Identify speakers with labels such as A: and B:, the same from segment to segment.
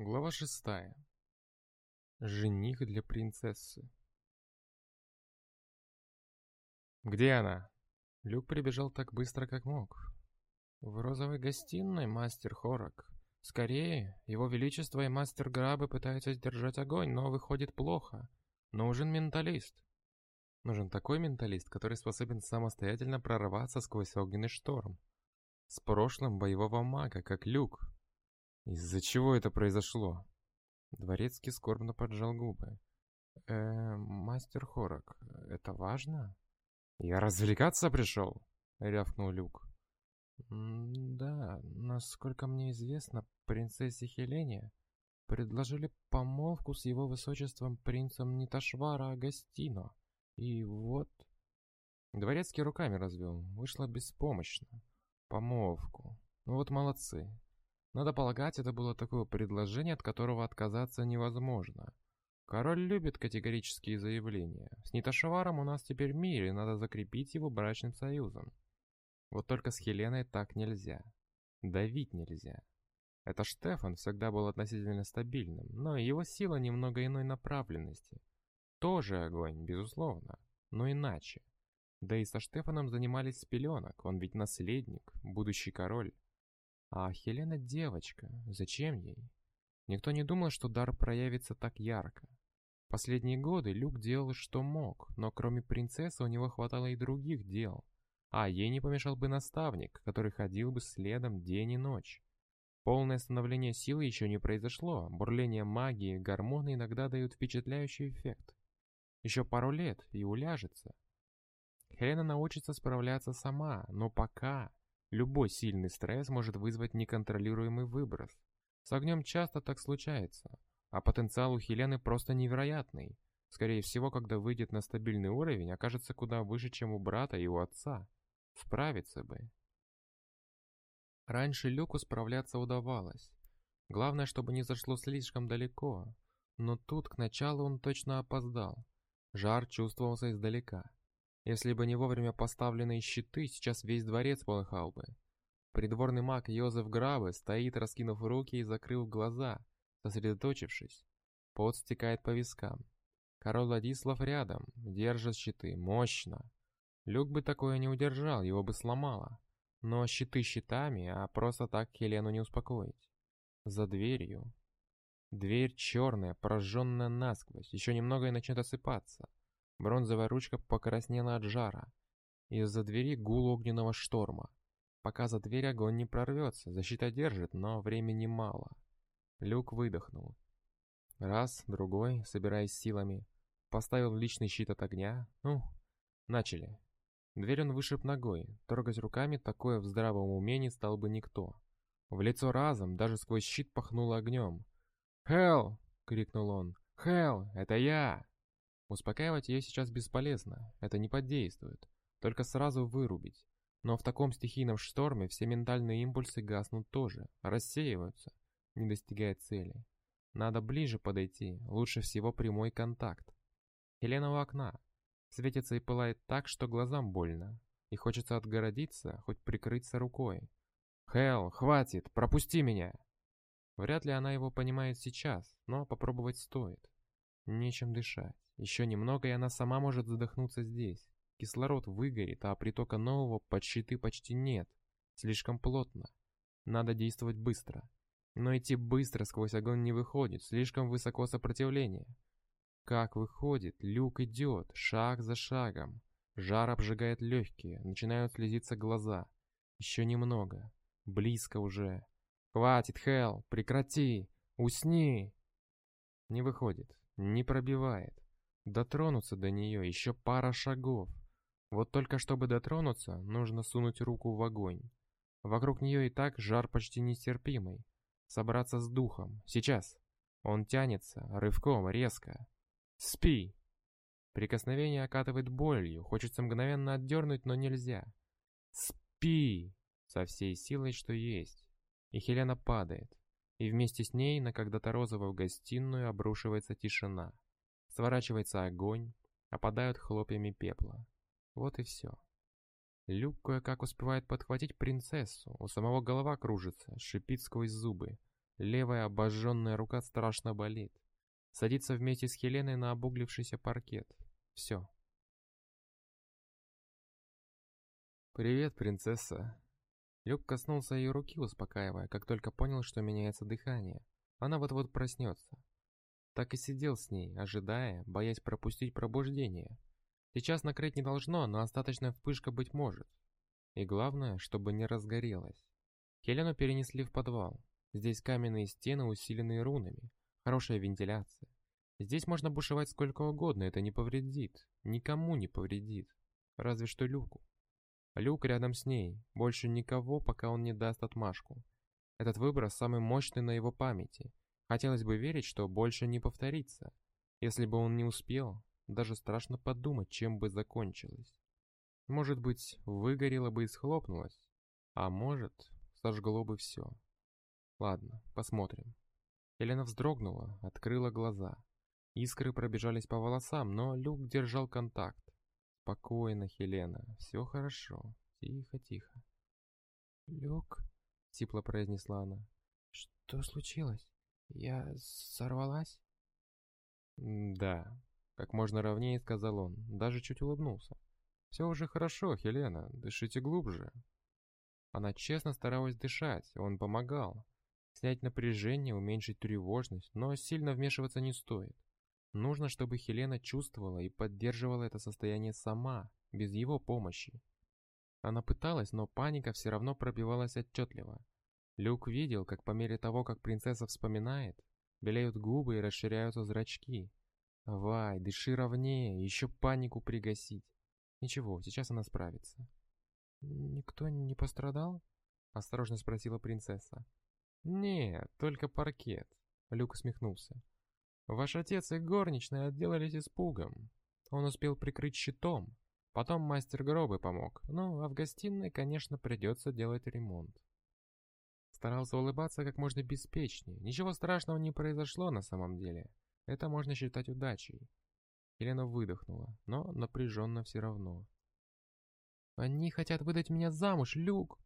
A: Глава шестая. Жених для принцессы. «Где она?» Люк прибежал так быстро, как мог. «В розовой гостиной, мастер Хорок. Скорее, его величество и мастер Грабы пытаются сдержать огонь, но выходит плохо. Нужен менталист. Нужен такой менталист, который способен самостоятельно прорваться сквозь огненный шторм. С прошлым боевого мага, как Люк. Из-за чего это произошло? Дворецкий скорбно поджал губы. э мастер Хорок, это важно?» «Я развлекаться пришел?» — рявкнул Люк. «Да, насколько мне известно, принцессе Хелене предложили помолвку с его высочеством принцем Ниташвара Агастино. И вот...» Дворецкий руками развел, вышло беспомощно. Помолвку. Ну вот молодцы. Надо полагать, это было такое предложение, от которого отказаться невозможно. Король любит категорические заявления. С Ниташеваром у нас теперь мир, и надо закрепить его брачным союзом. Вот только с Хеленой так нельзя. Давить нельзя. Это Штефан всегда был относительно стабильным, но его сила немного иной направленности. Тоже огонь, безусловно, но иначе. Да и со Штефаном занимались с пеленок, он ведь наследник, будущий король. А Хелена девочка, зачем ей? Никто не думал, что дар проявится так ярко. Последние годы Люк делал, что мог, но кроме принцессы у него хватало и других дел. А ей не помешал бы наставник, который ходил бы следом день и ночь. Полное становление силы еще не произошло, бурление магии и гормоны иногда дают впечатляющий эффект. Еще пару лет и уляжется. Хелена научится справляться сама, но пока любой сильный стресс может вызвать неконтролируемый выброс. С огнем часто так случается. А потенциал у Хелены просто невероятный. Скорее всего, когда выйдет на стабильный уровень, окажется куда выше, чем у брата и у отца. Справиться бы. Раньше Люку справляться удавалось. Главное, чтобы не зашло слишком далеко. Но тут к началу он точно опоздал. Жар чувствовался издалека. Если бы не вовремя поставленные щиты, сейчас весь дворец полыхал бы. Придворный маг Йозеф Гравы стоит, раскинув руки и закрыв глаза, сосредоточившись. Пот стекает по вискам. Король Владислав рядом, держит щиты, мощно. Люк бы такое не удержал, его бы сломало. Но щиты щитами, а просто так Хелену не успокоить. За дверью. Дверь черная, прожженная насквозь, еще немного и начнет осыпаться. Бронзовая ручка покраснела от жара. Из-за двери гул огненного шторма. Пока за дверь огонь не прорвется, защита держит, но времени мало. Люк выдохнул. Раз, другой, собираясь силами. Поставил личный щит от огня. Ну, начали. Дверь он вышиб ногой. Трогать руками такое в здравом уме не стал бы никто. В лицо разом, даже сквозь щит пахнуло огнем. «Хелл!» — крикнул он. «Хелл, это я!» Успокаивать ее сейчас бесполезно, это не подействует. Только сразу вырубить. Но в таком стихийном шторме все ментальные импульсы гаснут тоже, рассеиваются не достигает цели. Надо ближе подойти, лучше всего прямой контакт. Елена у окна. Светится и пылает так, что глазам больно. И хочется отгородиться, хоть прикрыться рукой. «Хелл, хватит, пропусти меня!» Вряд ли она его понимает сейчас, но попробовать стоит. Нечем дышать. Еще немного, и она сама может задохнуться здесь. Кислород выгорит, а притока нового под щиты почти нет. Слишком плотно. Надо действовать быстро. Но идти быстро сквозь огонь не выходит, слишком высоко сопротивление. Как выходит, люк идет, шаг за шагом. Жар обжигает легкие, начинают слезиться глаза. Еще немного. Близко уже. «Хватит, Хелл! Прекрати! Усни!» Не выходит, не пробивает. Дотронуться до нее еще пара шагов. Вот только чтобы дотронуться, нужно сунуть руку в огонь. Вокруг нее и так жар почти нестерпимый. Собраться с духом. Сейчас. Он тянется, рывком, резко. Спи. Прикосновение окатывает болью. Хочется мгновенно отдернуть, но нельзя. Спи. Со всей силой, что есть. И Хелена падает. И вместе с ней на когда-то розовую гостиную обрушивается тишина. Сворачивается огонь, опадают хлопьями пепла. Вот и все. Люк кое-как успевает подхватить принцессу, у самого голова кружится, шипит сквозь зубы. Левая обожженная рука страшно болит. Садится вместе с Хеленой на обуглившийся паркет. Все. «Привет, принцесса!» Люк коснулся ее руки, успокаивая, как только понял, что меняется дыхание. Она вот-вот проснется. Так и сидел с ней, ожидая, боясь пропустить пробуждение. Сейчас накрыть не должно, но остаточная вспышка быть может. И главное, чтобы не разгорелась. Хелену перенесли в подвал. Здесь каменные стены, усиленные рунами. Хорошая вентиляция. Здесь можно бушевать сколько угодно, это не повредит. Никому не повредит. Разве что Люку. Люк рядом с ней. Больше никого, пока он не даст отмашку. Этот выброс самый мощный на его памяти. Хотелось бы верить, что больше не повторится. Если бы он не успел, даже страшно подумать, чем бы закончилось. Может быть, выгорело бы и схлопнулось, а может, сожгло бы все. Ладно, посмотрим. Елена вздрогнула, открыла глаза. Искры пробежались по волосам, но Люк держал контакт. Спокойно, Хелена, все хорошо. Тихо, тихо.
B: Люк, сипло произнесла она. Что случилось? «Я сорвалась?»
A: «Да», — как можно ровнее сказал он, даже чуть улыбнулся. «Все уже хорошо, Хелена, дышите глубже». Она честно старалась дышать, он помогал. Снять напряжение, уменьшить тревожность, но сильно вмешиваться не стоит. Нужно, чтобы Хелена чувствовала и поддерживала это состояние сама, без его помощи. Она пыталась, но паника все равно пробивалась отчетливо. Люк видел, как по мере того, как принцесса вспоминает, белеют губы и расширяются зрачки. «Давай, дыши ровнее, еще панику пригасить». «Ничего, сейчас она справится».
B: «Никто не пострадал?» — осторожно спросила принцесса.
A: «Нет, только паркет», — Люк усмехнулся. «Ваш отец и горничная отделались испугом. Он успел прикрыть щитом. Потом мастер гробы помог. Ну, а в гостиной, конечно, придется делать ремонт. Старался улыбаться как можно беспечнее. Ничего страшного не произошло на самом деле. Это можно считать удачей. Елена выдохнула, но напряженно все равно.
B: «Они хотят выдать меня замуж, Люк!»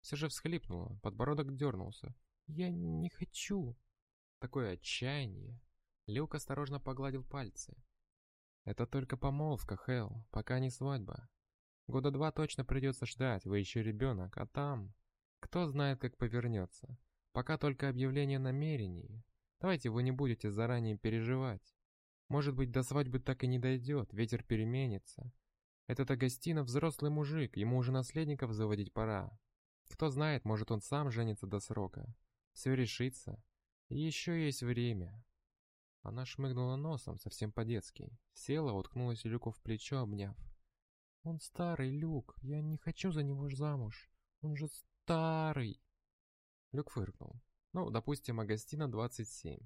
A: Все же всхлипнула, подбородок дернулся.
B: «Я не хочу!»
A: Такое отчаяние. Люк осторожно погладил пальцы. «Это только помолвка, Хелл, пока не свадьба. Года два точно придется ждать, вы еще ребенок, а там...» Кто знает, как повернется. Пока только объявление намерений. Давайте вы не будете заранее переживать. Может быть, до свадьбы так и не дойдет, ветер переменится. Этот Агастинов взрослый мужик, ему уже наследников заводить пора. Кто знает, может он сам женится до срока. Все решится. И еще есть время. Она шмыгнула носом, совсем по-детски. Села, уткнулась Люку в плечо, обняв.
B: «Он старый, Люк, я не хочу за него замуж. Он же старый!»
A: Люк фыркнул. «Ну, допустим, Агастина 27.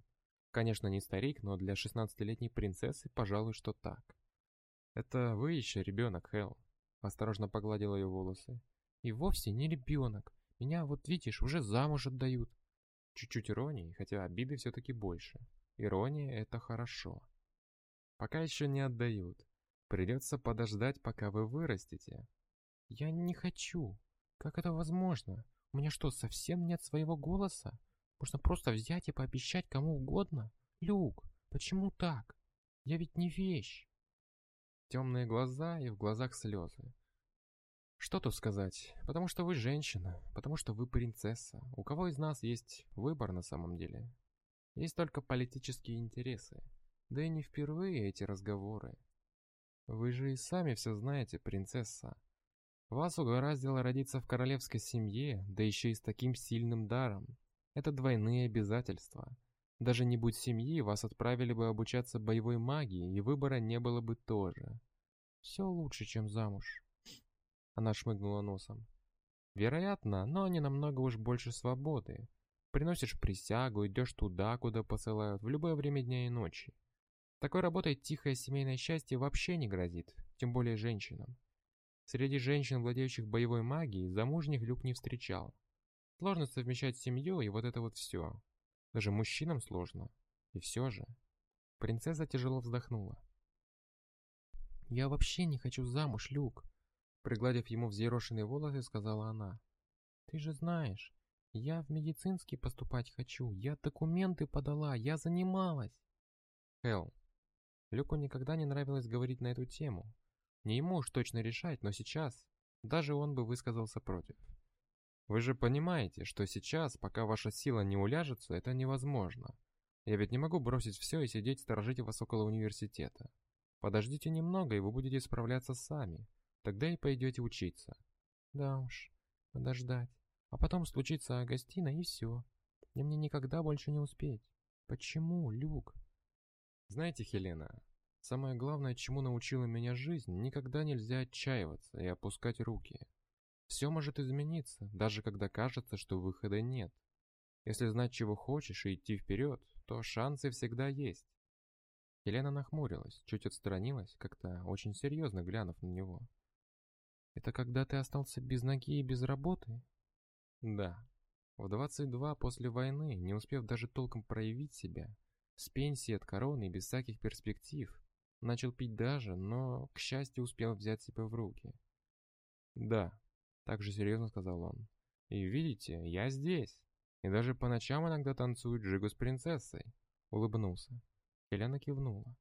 A: Конечно, не старик, но для 16-летней принцессы, пожалуй, что так. Это вы еще ребенок, Хелл?» Осторожно погладил ее волосы.
B: «И вовсе не ребенок. Меня, вот видишь, уже замуж отдают».
A: Чуть-чуть иронии, хотя обиды все-таки больше. Ирония — это хорошо. Пока еще не отдают. Придется подождать, пока вы вырастете.
B: «Я не хочу», как это возможно? У меня что, совсем нет своего голоса? Можно просто взять и пообещать кому угодно? Люк, почему так? Я ведь не вещь.
A: Темные глаза и в глазах слезы. Что тут сказать? Потому что вы женщина, потому что вы принцесса. У кого из нас есть выбор на самом деле? Есть только политические интересы. Да и не впервые эти разговоры. Вы же и сами все знаете, принцесса. Вас угораздило родиться в королевской семье, да еще и с таким сильным даром. Это двойные обязательства. Даже не будь семьи, вас отправили бы обучаться боевой магии, и выбора не было бы тоже.
B: Все лучше, чем замуж.
A: Она шмыгнула носом. Вероятно, но не намного уж больше свободы. Приносишь присягу, идешь туда, куда посылают, в любое время дня и ночи. Такой работой тихое семейное счастье вообще не грозит, тем более женщинам. Среди женщин, владеющих боевой магией, замужних Люк не встречал. Сложно совмещать семью и вот это вот все. Даже мужчинам сложно. И все же. Принцесса тяжело вздохнула.
B: «Я вообще не хочу замуж, Люк», — пригладив ему взъерошенные волосы, сказала она. «Ты же знаешь, Я в медицинский поступать хочу, я документы подала, я занималась.
A: Хелл. Люку никогда не нравилось говорить на эту тему. Не ему уж точно решать, но сейчас даже он бы высказался против. Вы же понимаете, что сейчас, пока ваша сила не уляжется, это невозможно. Я ведь не могу бросить все и сидеть сторожить вас около университета. Подождите немного, и вы будете справляться сами. Тогда и пойдете учиться.
B: Да уж, подождать. А потом случится Агастина, и все. И мне никогда больше не успеть. Почему, Люк?
A: Знаете, Хелена, самое главное, чему научила меня жизнь, никогда нельзя отчаиваться и опускать руки. Все может измениться, даже когда кажется, что выхода нет. Если знать, чего хочешь, и идти вперед, то шансы всегда есть. Елена нахмурилась, чуть отстранилась, как-то очень серьезно глянув на него.
B: «Это когда ты остался без ноги и без работы?»
A: «Да. В 22 после войны, не успев даже толком проявить себя, с пенсии от короны и без всяких перспектив, начал пить даже, но, к счастью, успел взять себя в руки». «Да», — также серьезно сказал он. «И видите, я здесь. И даже по ночам иногда танцует джигу с принцессой», — улыбнулся. Елена кивнула.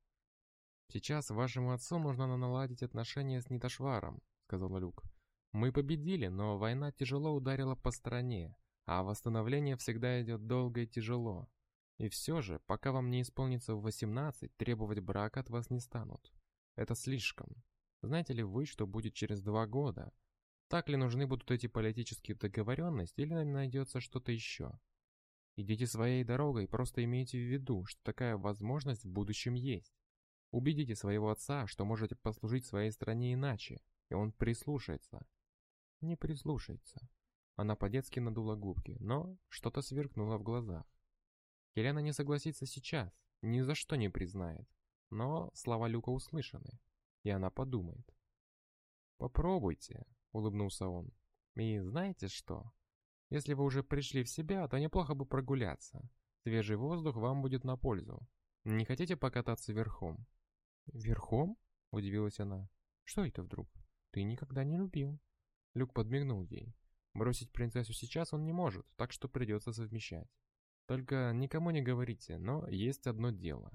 A: «Сейчас вашему отцу нужно наладить отношения с Нитошваром», — сказал Люк. «Мы победили, но война тяжело ударила по стране, а восстановление всегда идет долго и тяжело. И все же, пока вам не исполнится 18, требовать брака от вас не станут. Это слишком. Знаете ли вы, что будет через два года, так ли нужны будут эти политические договоренности или найдется что-то еще? Идите своей дорогой, просто имейте в виду, что такая возможность в будущем есть. Убедите своего отца, что можете послужить своей стране иначе, и он прислушается. Не прислушается. Она по-детски надула губки, но что-то сверкнуло в глазах. Елена не согласится сейчас, ни за что не признает. Но слова Люка услышаны, и она подумает. «Попробуйте», — улыбнулся он. «И знаете что? Если вы уже пришли в себя, то неплохо бы прогуляться. Свежий воздух вам будет на пользу. Не хотите покататься верхом?»
B: «Верхом?» — удивилась она. «Что это вдруг? Ты никогда не любил».
A: Люк подмигнул ей. Бросить принцессу сейчас он не может, так что придется совмещать. Только никому не говорите, но есть одно дело.